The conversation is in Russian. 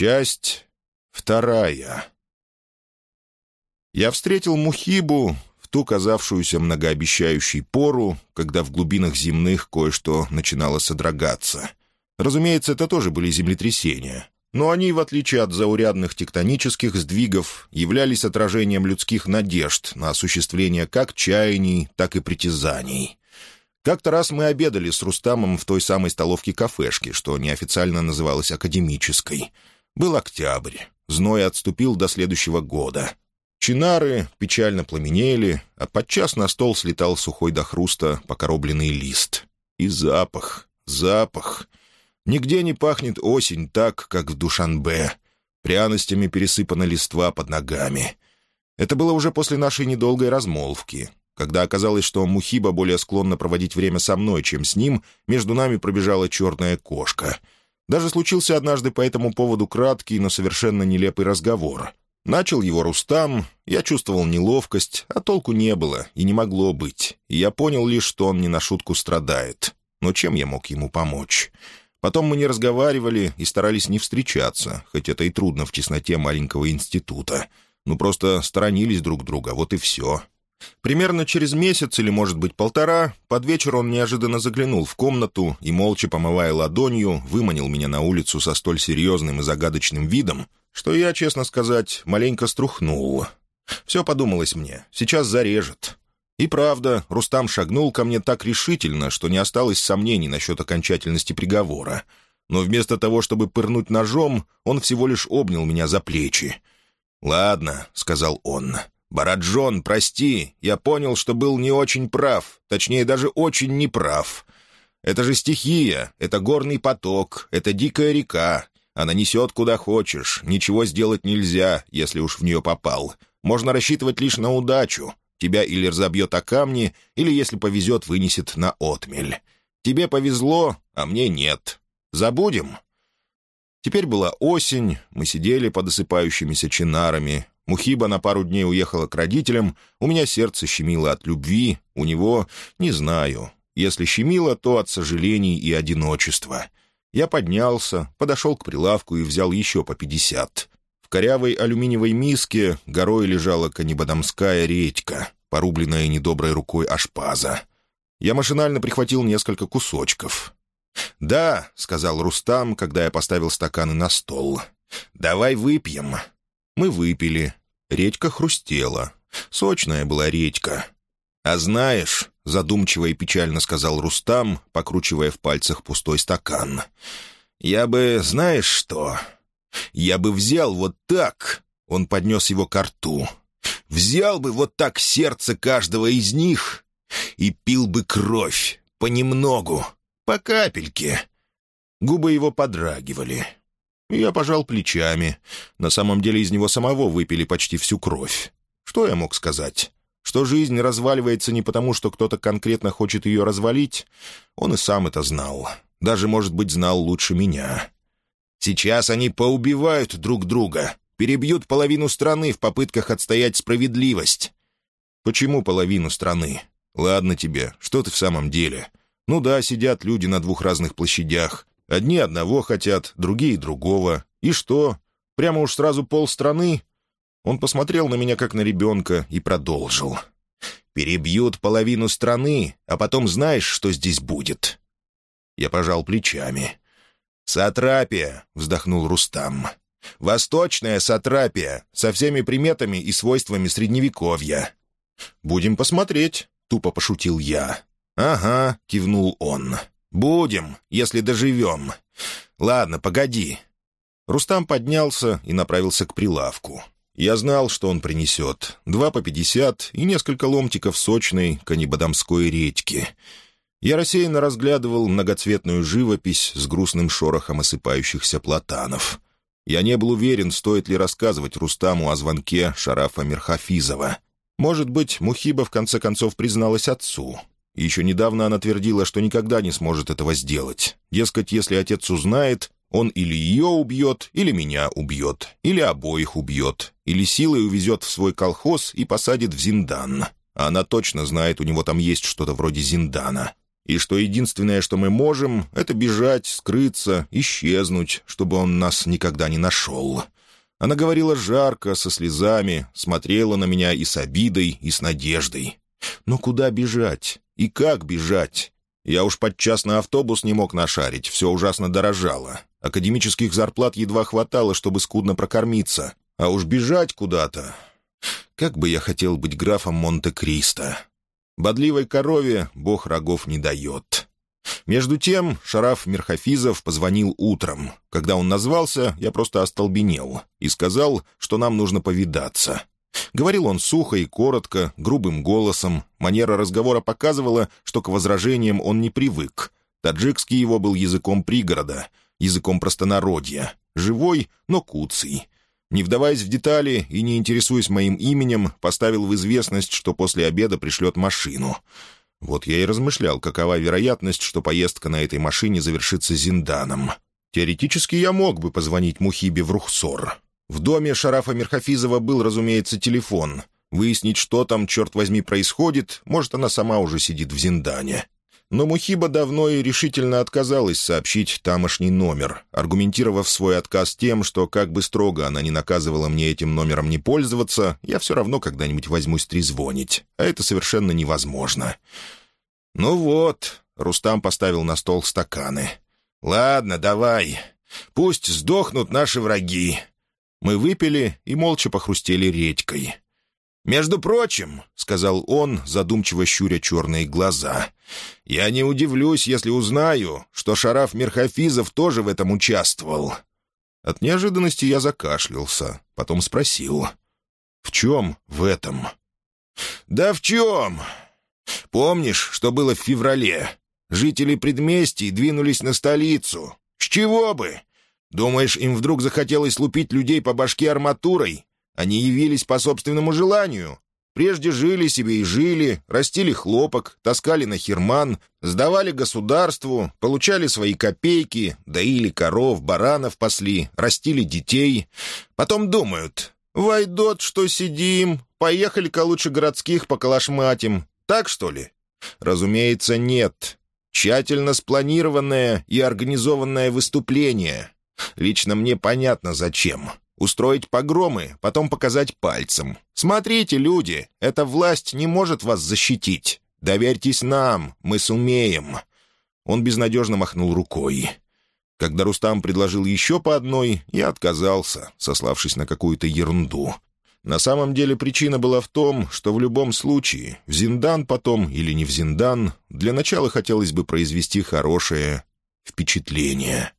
Часть вторая. Я встретил Мухибу в ту казавшуюся многообещающей пору, когда в глубинах земных кое-что начинало содрогаться. Разумеется, это тоже были землетрясения. Но они, в отличие от заурядных тектонических сдвигов, являлись отражением людских надежд на осуществление как чаяний, так и притязаний. Как-то раз мы обедали с Рустамом в той самой столовке-кафешке, что неофициально называлась академической — был октябрь. Зной отступил до следующего года. Чинары печально пламенели, а подчас на стол слетал сухой до хруста покоробленный лист. И запах, запах. Нигде не пахнет осень так, как в Душанбе. Пряностями пересыпана листва под ногами. Это было уже после нашей недолгой размолвки. Когда оказалось, что Мухиба более склонна проводить время со мной, чем с ним, между нами пробежала черная кошка — даже случился однажды по этому поводу краткий, но совершенно нелепый разговор. Начал его Рустам, я чувствовал неловкость, а толку не было и не могло быть, и я понял лишь, что он не на шутку страдает. Но чем я мог ему помочь? Потом мы не разговаривали и старались не встречаться, хоть это и трудно в тесноте маленького института. Ну, просто сторонились друг друга, вот и все. Примерно через месяц или, может быть, полтора, под вечер он неожиданно заглянул в комнату и, молча помывая ладонью, выманил меня на улицу со столь серьезным и загадочным видом, что я, честно сказать, маленько струхнул. Все подумалось мне, сейчас зарежет. И правда, Рустам шагнул ко мне так решительно, что не осталось сомнений насчет окончательности приговора. Но вместо того, чтобы пырнуть ножом, он всего лишь обнял меня за плечи. «Ладно», — сказал он, — «Бараджон, прости, я понял, что был не очень прав, точнее, даже очень неправ. Это же стихия, это горный поток, это дикая река. Она несет куда хочешь, ничего сделать нельзя, если уж в нее попал. Можно рассчитывать лишь на удачу. Тебя или разобьет о камни, или, если повезет, вынесет на отмель. Тебе повезло, а мне нет. Забудем?» Теперь была осень, мы сидели под осыпающимися чинарами, Мухиба на пару дней уехала к родителям, у меня сердце щемило от любви, у него — не знаю. Если щемило, то от сожалений и одиночества. Я поднялся, подошел к прилавку и взял еще по пятьдесят. В корявой алюминиевой миске горой лежала канибадамская редька, порубленная недоброй рукой ашпаза. Я машинально прихватил несколько кусочков. «Да», — сказал Рустам, когда я поставил стаканы на стол. «Давай выпьем». Мы выпили. Редька хрустела. Сочная была редька. «А знаешь», — задумчиво и печально сказал Рустам, покручивая в пальцах пустой стакан, «я бы, знаешь что? Я бы взял вот так...» — он поднес его к рту. «Взял бы вот так сердце каждого из них и пил бы кровь, понемногу, по капельке». Губы его подрагивали. Я пожал плечами. На самом деле из него самого выпили почти всю кровь. Что я мог сказать? Что жизнь разваливается не потому, что кто-то конкретно хочет ее развалить? Он и сам это знал. Даже, может быть, знал лучше меня. Сейчас они поубивают друг друга, перебьют половину страны в попытках отстоять справедливость. Почему половину страны? Ладно тебе, что ты в самом деле? Ну да, сидят люди на двух разных площадях. Одни одного хотят, другие другого. И что? Прямо уж сразу полстраны? Он посмотрел на меня, как на ребенка, и продолжил. «Перебьют половину страны, а потом знаешь, что здесь будет?» Я пожал плечами. «Сатрапия», — вздохнул Рустам. «Восточная сатрапия, со всеми приметами и свойствами Средневековья». «Будем посмотреть», — тупо пошутил я. «Ага», — кивнул он. «Будем, если доживем. Ладно, погоди». Рустам поднялся и направился к прилавку. Я знал, что он принесет. Два по пятьдесят и несколько ломтиков сочной канибадамской редьки. Я рассеянно разглядывал многоцветную живопись с грустным шорохом осыпающихся платанов. Я не был уверен, стоит ли рассказывать Рустаму о звонке Шарафа Мерхафизова. Может быть, Мухиба в конце концов призналась отцу. Еще недавно она твердила, что никогда не сможет этого сделать. Дескать, если отец узнает, он или ее убьет, или меня убьет, или обоих убьет, или силой увезет в свой колхоз и посадит в Зиндан. А она точно знает, у него там есть что-то вроде Зиндана. и что единственное, что мы можем, это бежать, скрыться, исчезнуть, чтобы он нас никогда не нашел. Она говорила жарко, со слезами, смотрела на меня и с обидой, и с надеждой. Но куда бежать? И как бежать? Я уж подчас на автобус не мог нашарить, все ужасно дорожало. Академических зарплат едва хватало, чтобы скудно прокормиться. А уж бежать куда-то... Как бы я хотел быть графом Монте-Кристо. Бодливой корове бог рогов не дает. Между тем Шараф Мерхафизов позвонил утром. Когда он назвался, я просто остолбенел и сказал, что нам нужно повидаться. Говорил он сухо и коротко, грубым голосом. Манера разговора показывала, что к возражениям он не привык. Таджикский его был языком пригорода, языком простонародья. Живой, но куцый. Не вдаваясь в детали и не интересуясь моим именем, поставил в известность, что после обеда пришлет машину. Вот я и размышлял, какова вероятность, что поездка на этой машине завершится Зинданом. Теоретически я мог бы позвонить Мухибе в Рухсор. В доме Шарафа Мерхафизова был, разумеется, телефон. Выяснить, что там, черт возьми, происходит, может, она сама уже сидит в Зиндане. Но Мухиба давно и решительно отказалась сообщить тамошний номер, аргументировав свой отказ тем, что как бы строго она не наказывала мне этим номером не пользоваться, я все равно когда-нибудь возьмусь трезвонить, а это совершенно невозможно. «Ну вот», — Рустам поставил на стол стаканы. «Ладно, давай. Пусть сдохнут наши враги. Мы выпили и молча похрустели редькой. «Между прочим», — сказал он, задумчиво щуря черные глаза, — «я не удивлюсь, если узнаю, что Шараф Мерхафизов тоже в этом участвовал». От неожиданности я закашлялся, потом спросил. «В чем в этом?» «Да в чем? Помнишь, что было в феврале? Жители предместий двинулись на столицу. С чего бы? Думаешь, им вдруг захотелось лупить людей по башке арматурой? Они явились по собственному желанию. Прежде жили себе и жили, растили хлопок, таскали на херман, сдавали государству, получали свои копейки, доили коров, баранов пасли, растили детей. Потом думают, «Войдот, что сидим, поехали-ка лучше городских поколошматим. Так, что ли?» Разумеется, нет. Тщательно спланированное и организованное выступление. Лично мне понятно, зачем. Устроить погромы, потом показать пальцем. «Смотрите, люди, эта власть не может вас защитить. Доверьтесь нам, мы сумеем». Он безнадежно махнул рукой. Когда Рустам предложил еще по одной, я отказался, сославшись на какую-то ерунду. На самом деле причина была в том, что в любом случае, в Зиндан потом или не в Зиндан, для начала хотелось бы произвести хорошее впечатление.